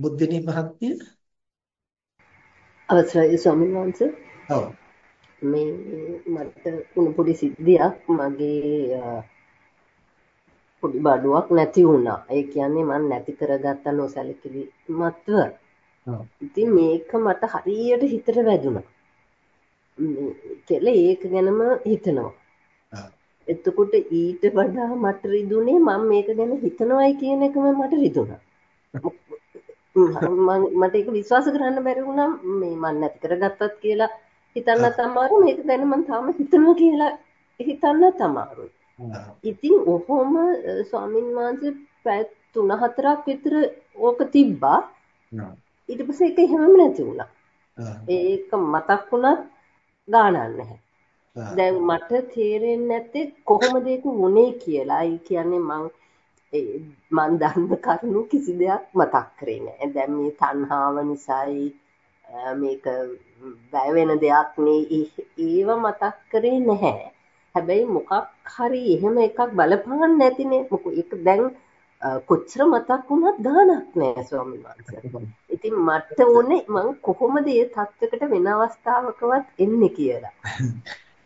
බුද්ධිනී මහත්මිය අවසරයි ස්වාමීන් වහන්සේ. ඔව්. මේ මට වුණ පොඩි සිද්ධියක් මගේ පොඩි බඩුවක් නැති වුණා. ඒ කියන්නේ මම නැති කරගත්ත නොසැලකිලිමත්ව. ඔව්. ඉතින් මේක මට හරියට හිතට වැදුනා. කියලා ඒක ගැනම හිතනවා. එතකොට ඊට වඩා මට රිදුනේ මම මේක ගැන හිතනවයි කියන එකම මට රිදුනා. මට ඒක විශ්වාස කරන්න බැරි වුණා මේ මම නැති කරගත්තත් කියලා හිතන්නත් අමාරු මේක දැන මම තාම හිතනවා කියලා හිතන්නත් අමාරුයි. ඉතින් ඔහොම ස්වාමින් වහන්සේ පැය 3-4ක් විතර ඕක තිබ්බා. ඊට පස්සේ ඒක එහෙමම නැති වුණා. ඒක මතක් වුණත් ගානක් නැහැ. දැන් මට තේරෙන්නේ නැත්තේ කොහොමද ඒක වුනේ කියලා. ඒ කියන්නේ මං මන් දන්න කරුණු කිසි දෙයක් මතක් කරේ නෑ. දැන් මේ තණ්හාව නිසායි මේක වැය වෙන දෙයක් නේ ඒව මතක් කරේ නැහැ. හැබැයි මොකක් හරි එහෙම එකක් බලපාන්න නැතිනේ. මොකද ඒක දැන් කොච්චර මතක් වුණත් ගාණක් නෑ ස්වාමීන් වහන්සේ. ඉතින් මට ඕනේ මං කොහොමද මේ තත්වයකට වෙන අවස්ථාවකවත් එන්නේ කියලා.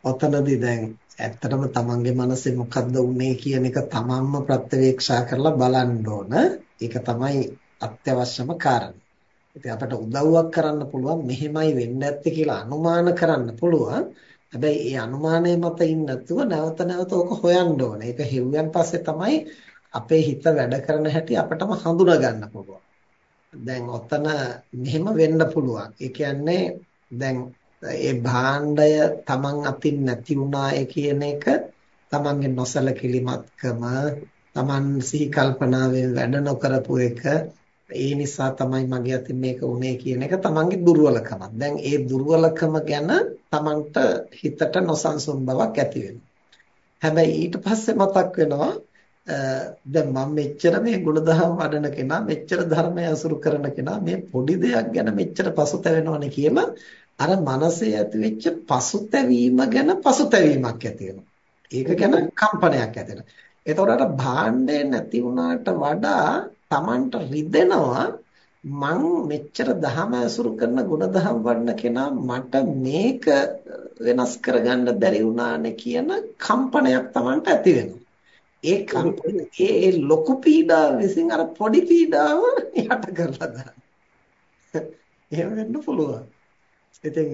ඔතනදී දැන් ඇත්තටම තමන්ගේ මනසේ මොකද්ද උනේ කියන එක තමන්ම ප්‍රත්‍යවේක්ෂා කරලා බලන්න ඕන. ඒක තමයි අත්‍යවශ්‍යම කාරණේ. ඉතින් අපට උදව්වක් කරන්න පුළුවන් මෙහෙමයි වෙන්න ඇත්තේ කියලා අනුමාන කරන්න පුළුවන්. හැබැයි ඒ අනුමානයේ මත ඉන්න නැතුව නැවත නැවත ඕක හොයන්න ඕනේ. ඒක හෙව්වන් පස්සේ තමයි අපේ හිත වැඩ කරන හැටි අපටම හඳුනා ගන්න පුළුවන්. දැන් ඔතන මෙහෙම වෙන්න පුළුවන්. ඒ කියන්නේ දැන් ඒ භාණ්ඩය Taman අතින් නැති වුණාය කියන එක Tamanගේ නොසලකිලිමත්කම Taman සිහි කල්පනාවෙන් වැඩ නොකරපු එක ඒ නිසා තමයි මගේ අතින් මේක උනේ කියන එක Tamanගේ දුර්වලකමක්. දැන් ඒ දුර්වලකම ගැන Tamanට හිතට නොසන්සුන් බවක් ඇති වෙනවා. හැබැයි ඊට පස්සේ මතක් වෙනවා දැන් මම මෙච්චර මේ ගුණධර්ම වඩන කෙනා මෙච්චර ධර්මය අසුරු කරන කෙනා මේ පොඩි දෙයක් ගැන මෙච්චර පසුතැවෙනවනේ කියලා අර මනසේ ඇතිවෙච්ච පසුතැවීම ගැන පසුතැවීමක් ඇති ඒක ගැන කම්පනයක් ඇති වෙනවා. එතකොට අර භාණ්ඩය නැති වුණාට වඩා Tamanට රිදෙනවා මං මෙච්චර දහම ඇසුරු කරන ගුණධම් වඩන කෙනා මට මේක වෙනස් කරගන්න බැරි වුණානේ කියන කම්පනයක් Tamanට ඇති වෙනවා. ඒ කම්පන ඒ ලොකු පීඩාව විසින් අර පොඩි පීඩාව යට කරලා දාන්න. එහෙම වෙන්න පුළුවන්. ඉතින්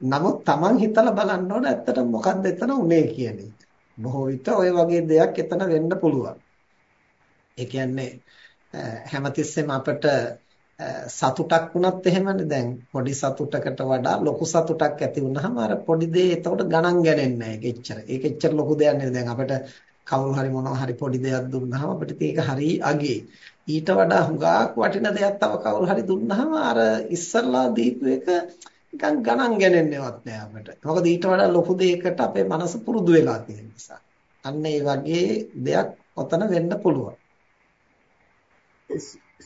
නමුත් Taman හිතලා බලන්න ඕන ඇත්තට මොකක්ද එතන උනේ කියන එක. බොහෝ විට ওই වගේ දෙයක් එතන වෙන්න පුළුවන්. ඒ කියන්නේ හැමතිස්සෙම අපිට සතුටක් වුණත් එහෙමනේ දැන් පොඩි සතුටකට වඩා ලොකු සතුටක් ඇති වුනහම අර පොඩි දේ එතකොට ගණන් ගන්නේ නැහැ ඒක එච්චර. ඒක එච්චර ලොකු දෙයක් නෙවෙයි. දැන් අපිට කවුරු හරි මොනවා හරි පොඩි දෙයක් දුන්නාම අපිට ඒක හරි අගේ. ඊට වඩා හුඟක් වටින දෙයක් තව කවුරු හරි දුන්නාම අර ඉස්සරලා දීපු එක නිකන් ගණන් ගන්නන්නේවත් නෑ අපිට. මොකද ඊට වඩා ලොකු දෙයකට අපේ මනස පුරුදු වෙලා තියෙන නිසා. අන්න ඒ වගේ දෙයක් ඔතන වෙන්න පුළුවන්.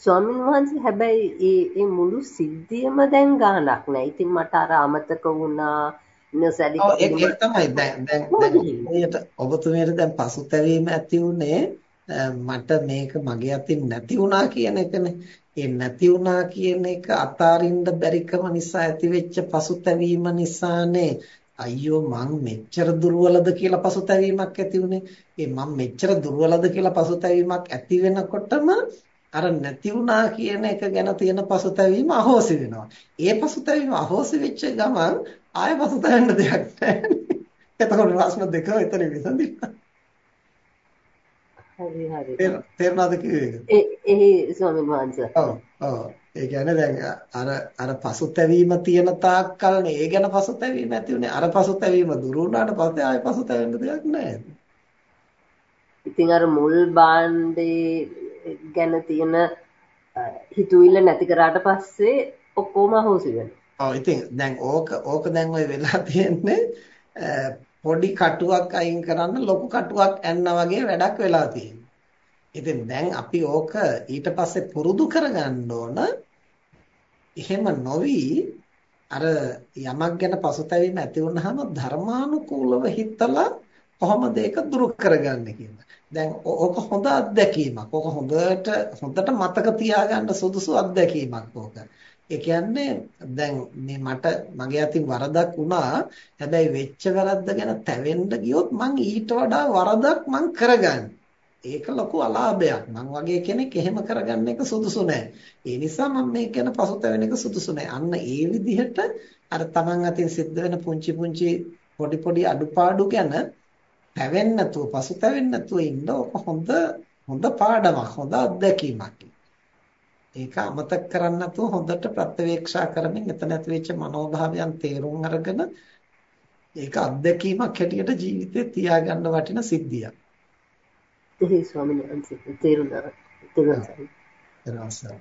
ස්වාමීන් වහන්සේ හැබැයි මේ මුළු සිද්ධියම දැන් ගානක් නෑ. ඉතින් මට අර අමතක වුණා නොසැලී ඒක තමයි දැන් දැන් ඔබතුමියට දැන් පසුතැවීම ඇති උනේ මට මේක මගේ අතින් නැති වුණා කියන එකනේ. ඒ නැති වුණා කියන එක අතාරින්න බැරිකම නිසා ඇතිවෙච්ච පසුතැවීම නිසානේ අයියෝ මං මෙච්චර දුර්වලද කියලා පසුතැවීමක් ඇති උනේ. ඒ මං මෙච්චර දුර්වලද කියලා පසුතැවීමක් ඇති වෙනකොටම අර නැති වුණා කියන එක ගැන තියෙන පසුතැවීම අහෝසි වෙනවා. ඒ පසුතැවීම අහෝසි වෙච්ච ගමන් ආයෙ පසුතැවෙන්න දෙයක් නැහැ. එතකොට ප්‍රශ්න දෙක එතන විසඳිලා. හරි හරි. තේරුණාද කිව්වේ? ඒ ඒ ස්වාමීන් වහන්සේ. ඔව් ඔව්. ඒ කියන්නේ දැන් අර අර පසුතැවීම තියෙන තාක්කල්නේ ඒ ගැන පසුතැවීම ඇති උනේ අර පසුතැවීම දුරු වුණාට පස්සේ ආයෙ පසුතැවෙන්න දෙයක් නැහැ. ඉතින් අර මුල් බාණ්ඩේ ගැන තියෙන හිතුවිල්ල නැති කරාට පස්සේ ඔක්කොම අහෝසි වෙනවා. ඔව් ඉතින් දැන් ඕක ඕක දැන් ඔය වෙලා තියෙන්නේ පොඩි කටුවක් අයින් කරන්න ලොකු කටුවක් ඇන්න වගේ වැඩක් වෙලා තියෙනවා. ඉතින් දැන් අපි ඕක ඊට පස්සේ පුරුදු කරගන්න ඕන එහෙම නොවි අර යමක් ගැන පසුතැවීම ඇති වුනහම ධර්මානුකූලව හිතලා කොහොමද ඒක දුරු කරගන්නේ කියලා. දැන් ඕක හොඳ අත්දැකීමක්. ඕක හොඳට හොඳට මතක තියාගන්න සුදුසු අත්දැකීමක් ඕක. ඒ කියන්නේ දැන් මේ මට මගේ අතින් වරදක් වුණා. හැබැයි වෙච්ච වැරද්ද ගැන තැවෙන්න ගියොත් මං ඊට වඩා වරදක් මං කරගන්න. ඒක ලොකු අලාභයක්. මං වගේ කෙනෙක් එහෙම කරගන්න එක සුදුසු නෑ. ඒ නිසා මම මේක ගැන පසුතැවෙන එක සුදුසු නෑ. අන්න ඒ විදිහට අර Taman අතින් සිද්ධ වෙන පුංචි පුංචි පොඩි පොඩි අඩුපාඩු ගැන පැවෙන්නේ නැතුව පසුතැවෙන්නේ නැතුව ඉන්න ඕක හොඳ හොඳ පාඩමක් හොඳ අත්දැකීමක්. ඒක අමතක කරන්නේ නැතුව හොඳට ප්‍රත්‍යවේක්ෂා කරමින් එතන ඇති වෙච්ච මනෝභාවයන් තේරුම් අරගෙන ඒක අත්දැකීමක් හැටියට ජීවිතේ තියාගන්න වටින සිද්ධියක්. ඒ ස්වාමීන් වහන්සේ තේරුණා. තේරුණා.